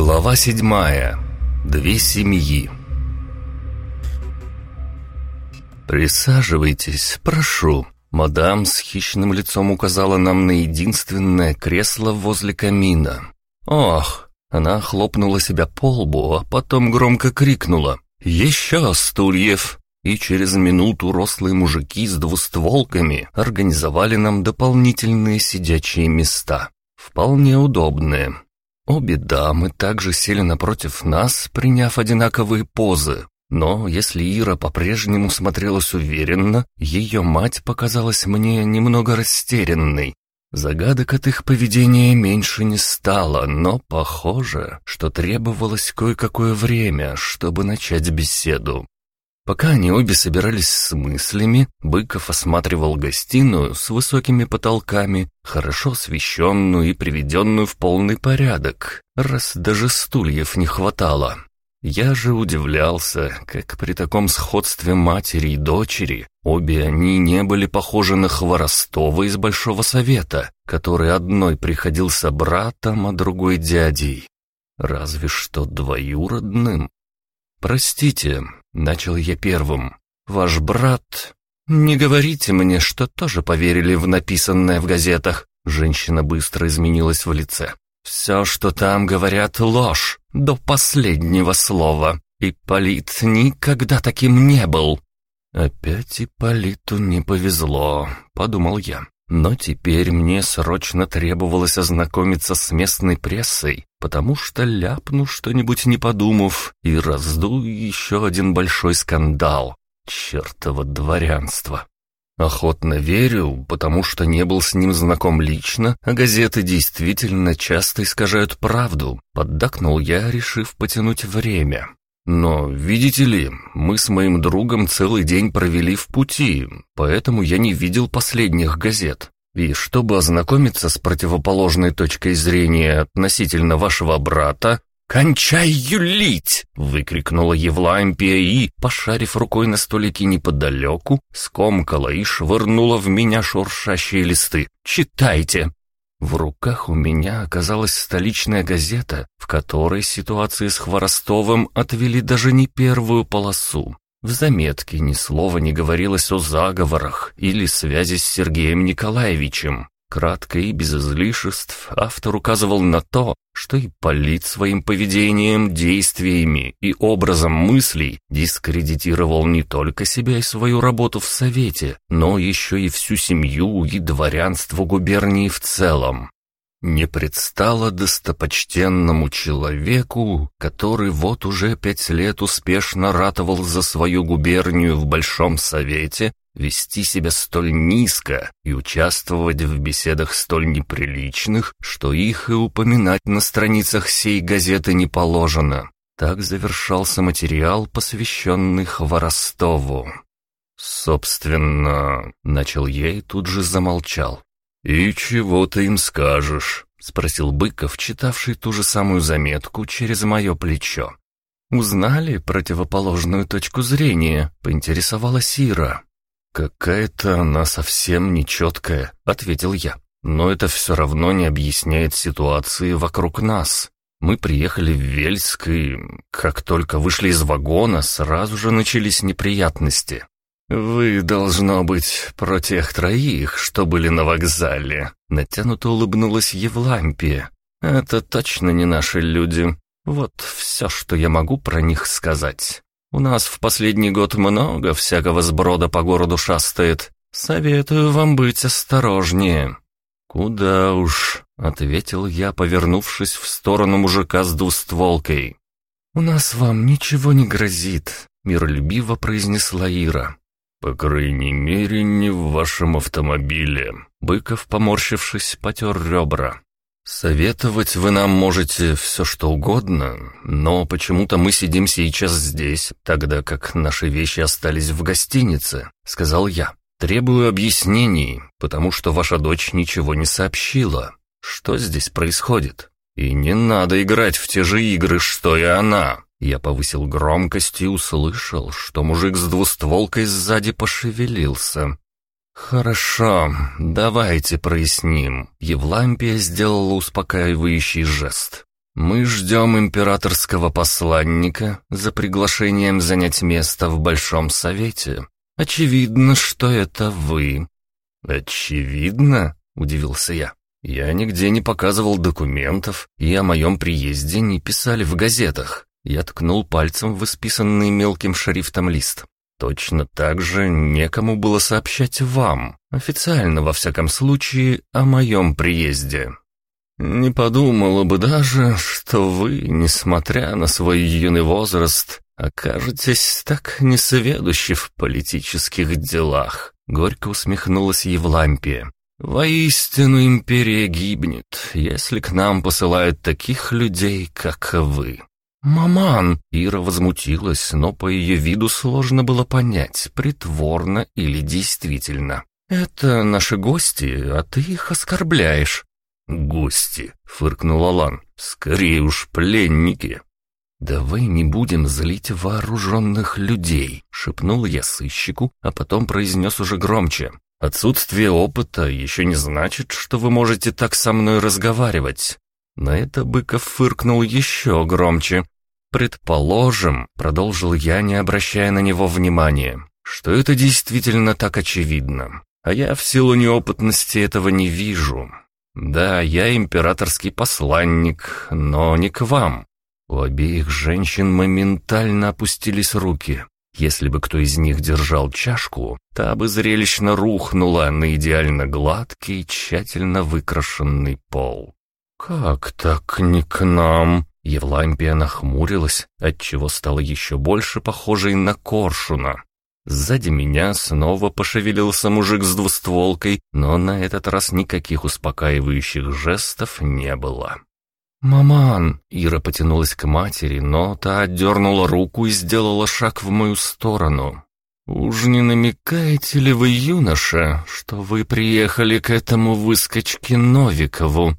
Глава седьмая. Две семьи. «Присаживайтесь, прошу». Мадам с хищным лицом указала нам на единственное кресло возле камина. «Ох!» Она хлопнула себя по лбу, а потом громко крикнула. «Еще стульев!» И через минуту рослые мужики с двустволками организовали нам дополнительные сидячие места. Вполне удобные. Обе дамы также сели напротив нас, приняв одинаковые позы. Но если Ира по-прежнему смотрелась уверенно, ее мать показалась мне немного растерянной. Загадок от их поведения меньше не стало, но похоже, что требовалось кое-какое время, чтобы начать беседу. Пока они обе собирались с мыслями, Быков осматривал гостиную с высокими потолками, хорошо освещенную и приведенную в полный порядок, раз даже стульев не хватало. Я же удивлялся, как при таком сходстве матери и дочери обе они не были похожи на Хворостова из Большого Совета, который одной приходился братом, а другой дядей. Разве что двоюродным. «Простите, Начал я первым. «Ваш брат...» «Не говорите мне, что тоже поверили в написанное в газетах». Женщина быстро изменилась в лице. «Все, что там говорят, ложь, до последнего слова. И Полит никогда таким не был». «Опять и Политу не повезло», — подумал я. Но теперь мне срочно требовалось ознакомиться с местной прессой, потому что ляпну что-нибудь не подумав и разду еще один большой скандал. Чертово дворянство. Охотно верю, потому что не был с ним знаком лично, а газеты действительно часто искажают правду, поддакнул я, решив потянуть время. Но, видите ли, мы с моим другом целый день провели в пути, поэтому я не видел последних газет. И чтобы ознакомиться с противоположной точкой зрения относительно вашего брата, «Кончай юлить!» — выкрикнула Евлампия и, пошарив рукой на столике неподалеку, скомкала и швырнула в меня шуршащие листы. «Читайте!» В руках у меня оказалась столичная газета, в которой ситуации с Хворостовым отвели даже не первую полосу. В заметке ни слова не говорилось о заговорах или связи с Сергеем Николаевичем. Кратко и без излишеств автор указывал на то, что и Полит своим поведением, действиями и образом мыслей дискредитировал не только себя и свою работу в Совете, но еще и всю семью и дворянство губернии в целом. Не предстало достопочтенному человеку, который вот уже пять лет успешно ратовал за свою губернию в Большом Совете, вести себя столь низко и участвовать в беседах столь неприличных, что их и упоминать на страницах сей газеты не положено. Так завершался материал, посвященный Хворостову. «Собственно...» — начал я и тут же замолчал. «И чего ты им скажешь?» — спросил Быков, читавший ту же самую заметку через мое плечо. «Узнали противоположную точку зрения?» — поинтересовалась Ира. «Какая-то она совсем нечеткая», — ответил я. «Но это все равно не объясняет ситуации вокруг нас. Мы приехали в Вельск, и как только вышли из вагона, сразу же начались неприятности. «Вы, должно быть, про тех троих, что были на вокзале», — натянуто улыбнулась Евлампия. «Это точно не наши люди. Вот все, что я могу про них сказать». У нас в последний год много всякого сброда по городу шастает. Советую вам быть осторожнее». «Куда уж», — ответил я, повернувшись в сторону мужика с двустволкой. «У нас вам ничего не грозит», — миролюбиво произнесла Ира. «По крайней мере, не в вашем автомобиле». Быков, поморщившись, потер ребра. «Советовать вы нам можете все что угодно, но почему-то мы сидим сейчас здесь, тогда как наши вещи остались в гостинице», — сказал я. «Требую объяснений, потому что ваша дочь ничего не сообщила. Что здесь происходит? И не надо играть в те же игры, что и она». Я повысил громкость и услышал, что мужик с двустволкой сзади пошевелился. «Хорошо, давайте проясним». Евлампия сделала успокаивающий жест. Мы ждем императорского посланника за приглашением занять место в Большом Совете. Очевидно, что это вы». «Очевидно?» — удивился я. «Я нигде не показывал документов, и о моем приезде не писали в газетах». Я ткнул пальцем в исписанный мелким шрифтом лист. Точно так же некому было сообщать вам, официально во всяком случае, о моем приезде. Не подумала бы даже, что вы, несмотря на свой юный возраст, окажетесь так несведущи в политических делах. Горько усмехнулась Евлампия. «Воистину империя гибнет, если к нам посылают таких людей, как вы». «Маман!» — Ира возмутилась, но по ее виду сложно было понять, притворно или действительно. «Это наши гости, а ты их оскорбляешь». «Гости!» — фыркнул Алан. «Скорее уж пленники!» «Давай не будем злить вооруженных людей», — шепнул я сыщику, а потом произнес уже громче. «Отсутствие опыта еще не значит, что вы можете так со мной разговаривать». На это Быков фыркнул еще громче. «Предположим», — продолжил я, не обращая на него внимания, «что это действительно так очевидно, а я в силу неопытности этого не вижу. Да, я императорский посланник, но не к вам. У обеих женщин моментально опустились руки. Если бы кто из них держал чашку, та бы зрелищно рухнула на идеально гладкий, тщательно выкрашенный пол. «Как так не к нам?» Евлампия нахмурилась, отчего стала еще больше похожей на коршуна. Сзади меня снова пошевелился мужик с двустволкой, но на этот раз никаких успокаивающих жестов не было. «Маман!» — Ира потянулась к матери, но та отдернула руку и сделала шаг в мою сторону. «Уж не намекаете ли вы, юноша, что вы приехали к этому выскочке Новикову?»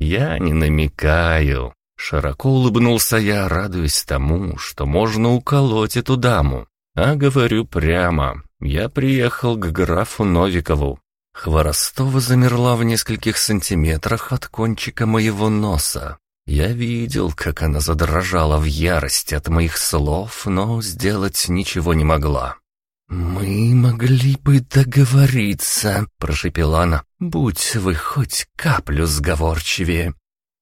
«Я не намекаю». Широко улыбнулся я, радуясь тому, что можно уколоть эту даму. А говорю прямо, я приехал к графу Новикову, Хворостова замерла в нескольких сантиметрах от кончика моего носа. Я видел, как она задрожала в ярости от моих слов, но сделать ничего не могла. «Мы могли бы договориться», — прошепела она, — «будь вы хоть каплю сговорчивее».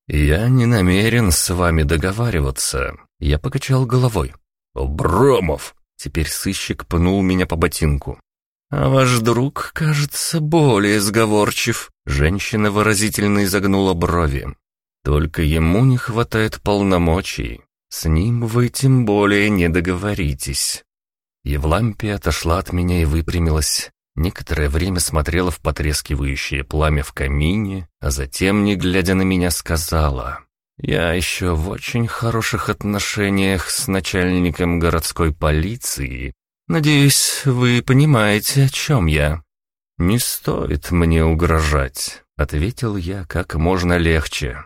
«Я не намерен с вами договариваться», — я покачал головой. «Бромов!» — теперь сыщик пнул меня по ботинку. «А ваш друг, кажется, более сговорчив», — женщина выразительно изогнула брови. «Только ему не хватает полномочий. С ним вы тем более не договоритесь». Евлампия отошла от меня и выпрямилась. Некоторое время смотрела в потрескивающее пламя в камине, а затем, не глядя на меня, сказала... «Я еще в очень хороших отношениях с начальником городской полиции, Надеюсь, вы понимаете, о чем я». «Не стоит мне угрожать», — ответил я как можно легче.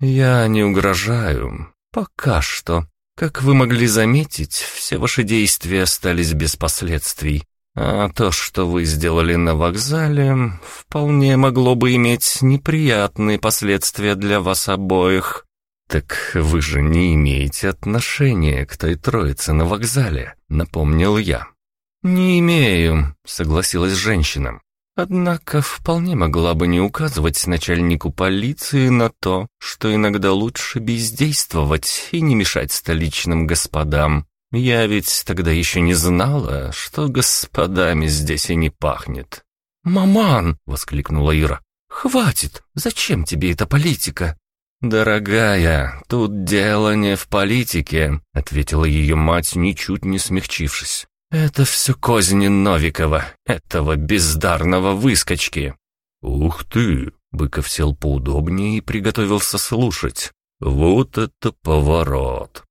«Я не угрожаю. Пока что. Как вы могли заметить, все ваши действия остались без последствий. А то, что вы сделали на вокзале, вполне могло бы иметь неприятные последствия для вас обоих. «Так вы же не имеете отношения к той троице на вокзале», — напомнил я. «Не имею», — согласилась женщина. «Однако вполне могла бы не указывать начальнику полиции на то, что иногда лучше бездействовать и не мешать столичным господам. Я ведь тогда еще не знала, что господами здесь и не пахнет». «Маман!» — воскликнула Ира. «Хватит! Зачем тебе эта политика? «Дорогая, тут дело не в политике», — ответила ее мать, ничуть не смягчившись. «Это все козни Новикова, этого бездарного выскочки». «Ух ты!» — Быков сел поудобнее и приготовился слушать. «Вот это поворот!»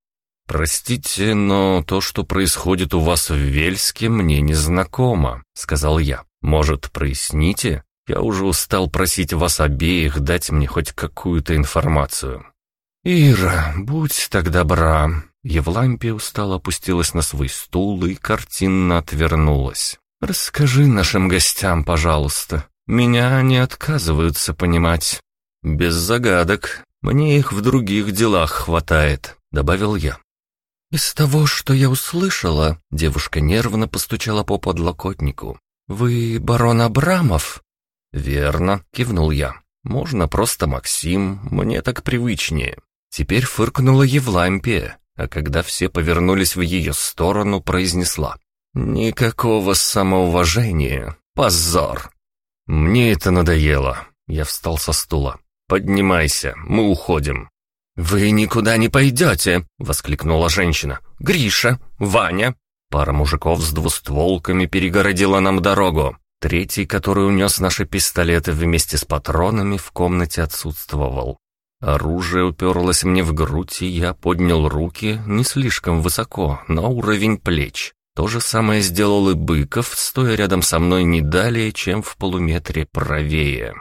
«Простите, но то, что происходит у вас в Вельске, мне не знакомо», — сказал я. «Может, проясните?» Я уже устал просить вас обеих дать мне хоть какую-то информацию». «Ира, будь так добра». Евлампия устало опустилась на свой стул и картинно отвернулась. «Расскажи нашим гостям, пожалуйста. Меня не отказываются понимать». «Без загадок». Мне их в других делах хватает», — добавил я. «Из того, что я услышала», — девушка нервно постучала по подлокотнику. «Вы барон Абрамов?» «Верно», — кивнул я. «Можно просто Максим, мне так привычнее». Теперь фыркнула Евлампия, а когда все повернулись в ее сторону, произнесла. «Никакого самоуважения. Позор!» «Мне это надоело». Я встал со стула. «Поднимайся, мы уходим». «Вы никуда не пойдете!» — воскликнула женщина. «Гриша! Ваня!» Пара мужиков с двустволками перегородила нам дорогу. Третий, который унес наши пистолеты вместе с патронами, в комнате отсутствовал. Оружие уперлось мне в грудь, и я поднял руки не слишком высоко, на уровень плеч. То же самое сделал и Быков, стоя рядом со мной не далее, чем в полуметре правее.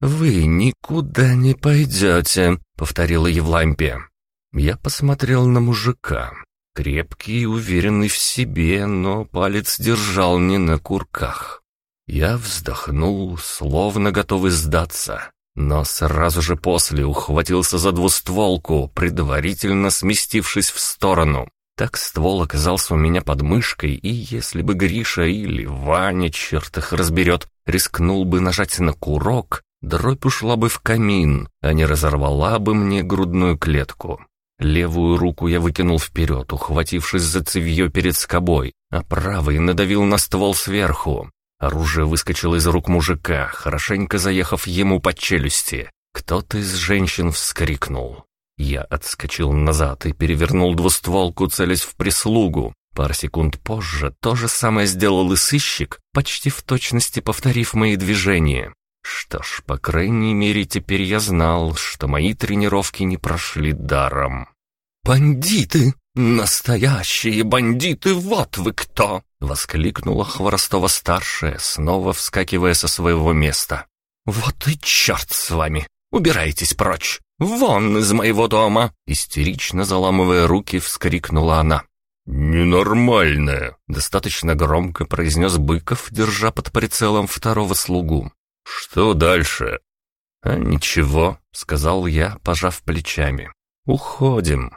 «Вы никуда не пойдете», — повторила Евлампия. Я посмотрел на мужика. Крепкий и уверенный в себе, но палец держал не на курках. Я вздохнул, словно готовый сдаться, но сразу же после ухватился за двустволку, предварительно сместившись в сторону. Так ствол оказался у меня под мышкой, и если бы Гриша или Ваня, черт их разберет, рискнул бы нажать на курок, Дробь ушла бы в камин, а не разорвала бы мне грудную клетку. Левую руку я выкинул вперед, ухватившись за цевье перед скобой, а правый надавил на ствол сверху. Оружие выскочило из рук мужика, хорошенько заехав ему под челюсти. Кто-то из женщин вскрикнул. Я отскочил назад и перевернул двустволку, целясь в прислугу. Пар секунд позже то же самое сделал и сыщик, почти в точности повторив мои движения. Что ж, по крайней мере, теперь я знал, что мои тренировки не прошли даром. «Бандиты! Настоящие бандиты! Вот вы кто!» — воскликнула Хворостова-старшая, снова вскакивая со своего места. «Вот и черт с вами! Убирайтесь прочь! Вон из моего дома!» Истерично заламывая руки, вскрикнула она. «Ненормальная!» — достаточно громко произнес Быков, держа под прицелом второго слугу. «Что дальше?» «А ничего», — сказал я, пожав плечами. «Уходим».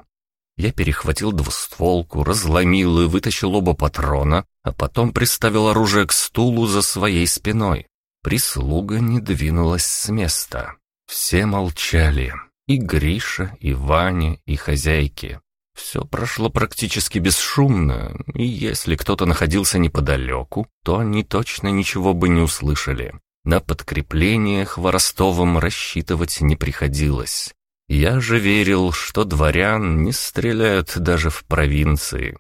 Я перехватил двустволку, разломил и вытащил оба патрона, а потом приставил оружие к стулу за своей спиной. Прислуга не двинулась с места. Все молчали. И Гриша, и Ваня, и хозяйки. Все прошло практически бесшумно, и если кто-то находился неподалеку, то они точно ничего бы не услышали. На подкрепление Хворостовым рассчитывать не приходилось. Я же верил, что дворян не стреляют даже в провинции.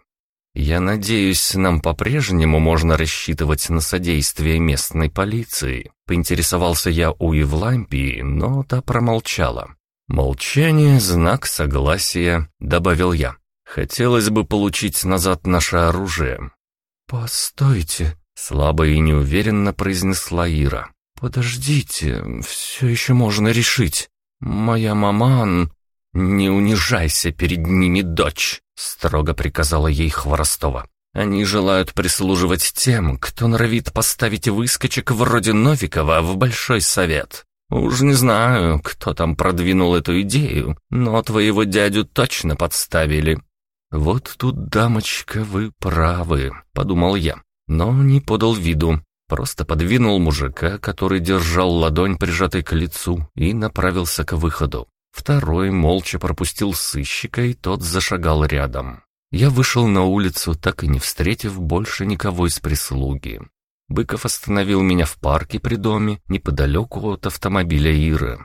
Я надеюсь, нам по-прежнему можно рассчитывать на содействие местной полиции. Поинтересовался я у Евлампии, но та промолчала. «Молчание — знак согласия», — добавил я. «Хотелось бы получить назад наше оружие». «Постойте», Слабо и неуверенно произнесла Ира. «Подождите, все еще можно решить. Моя маман...» «Не унижайся перед ними, дочь!» — строго приказала ей Хворостова. «Они желают прислуживать тем, кто норовит поставить выскочек вроде Новикова в Большой Совет. Уж не знаю, кто там продвинул эту идею, но твоего дядю точно подставили». «Вот тут, дамочка, вы правы», — подумал я но не подал виду. Просто подвинул мужика, который держал ладонь прижатой к лицу, и направился к выходу. Второй молча пропустил сыщика, и тот зашагал рядом. Я вышел на улицу, так и не встретив больше никого из прислуги. Быков остановил меня в парке при доме, неподалеку от автомобиля Иры.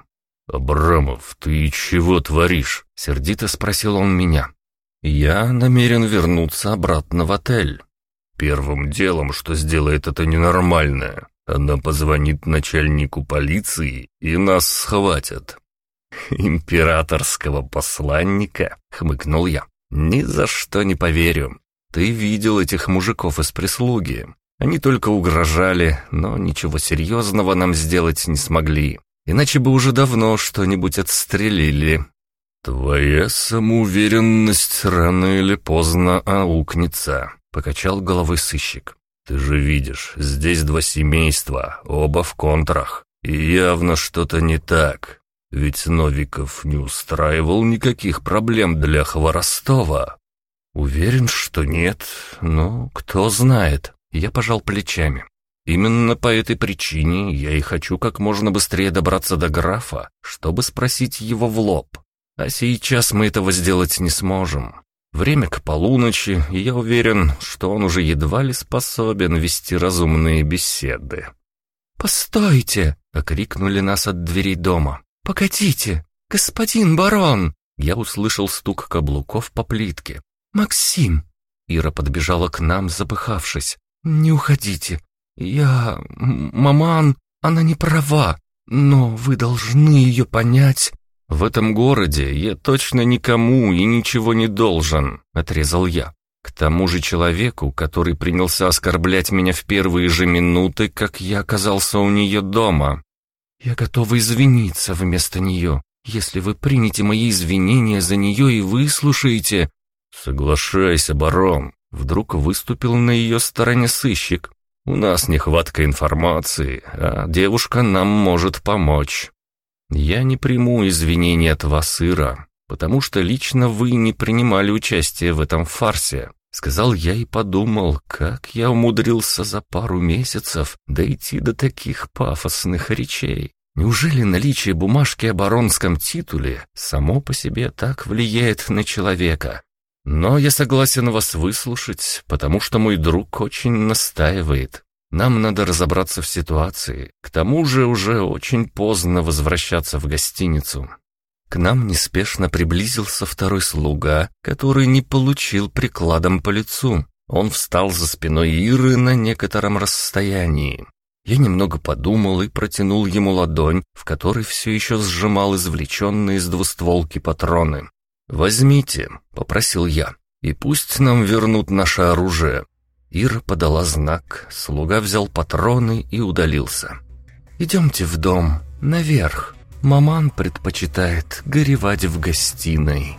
«Абрамов, ты чего творишь?» — сердито спросил он меня. «Я намерен вернуться обратно в отель». Первым делом, что сделает это ненормальное, она позвонит начальнику полиции, и нас схватят. «Императорского посланника?» — хмыкнул я. «Ни за что не поверю. Ты видел этих мужиков из прислуги. Они только угрожали, но ничего серьезного нам сделать не смогли. Иначе бы уже давно что-нибудь отстрелили». «Твоя самоуверенность рано или поздно аукнется», Покачал головой сыщик. «Ты же видишь, здесь два семейства, оба в контрах. И явно что-то не так. Ведь Новиков не устраивал никаких проблем для Хворостова. Уверен, что нет, но кто знает. Я пожал плечами. Именно по этой причине я и хочу как можно быстрее добраться до графа, чтобы спросить его в лоб. А сейчас мы этого сделать не сможем. Время к полуночи, и я уверен, что он уже едва ли способен вести разумные беседы. «Постойте!» — окрикнули нас от дверей дома. «Погодите! Господин барон!» Я услышал стук каблуков по плитке. «Максим!» Ира подбежала к нам, запыхавшись. «Не уходите! Я... Маман, она не права, но вы должны ее понять. «В этом городе я точно никому и ничего не должен», — отрезал я. К тому же человеку, который принялся оскорблять меня в первые же минуты, как я оказался у нее дома. «Я готова извиниться вместо нее, если вы примете мои извинения за нее и выслушаете...» «Соглашайся, барон», — вдруг выступил на ее стороне сыщик. «У нас нехватка информации, а девушка нам может помочь». «Я не приму извинения от вас, Ира, потому что лично вы не принимали участие в этом фарсе», Сказал я и подумал, как я умудрился за пару месяцев дойти до таких пафосных речей. Неужели наличие бумажки о баронском титуле само по себе так влияет на человека? Но я согласен вас выслушать, потому что мой друг очень настаивает. Нам надо разобраться в ситуации. К тому же уже очень поздно возвращаться в гостиницу. К нам неспешно приблизился второй слуга, который не получил прикладом по лицу. Он встал за спиной Иры на некотором расстоянии. Я немного подумал и протянул ему ладонь, в которой все еще сжимал извлеченные из двустволки патроны. «Возьмите», — попросил я, — «и пусть нам вернут наше оружие. Ира подала знак, слуга взял патроны и удалился. «Идемте в дом, наверх. Маман предпочитает горевать в гостиной».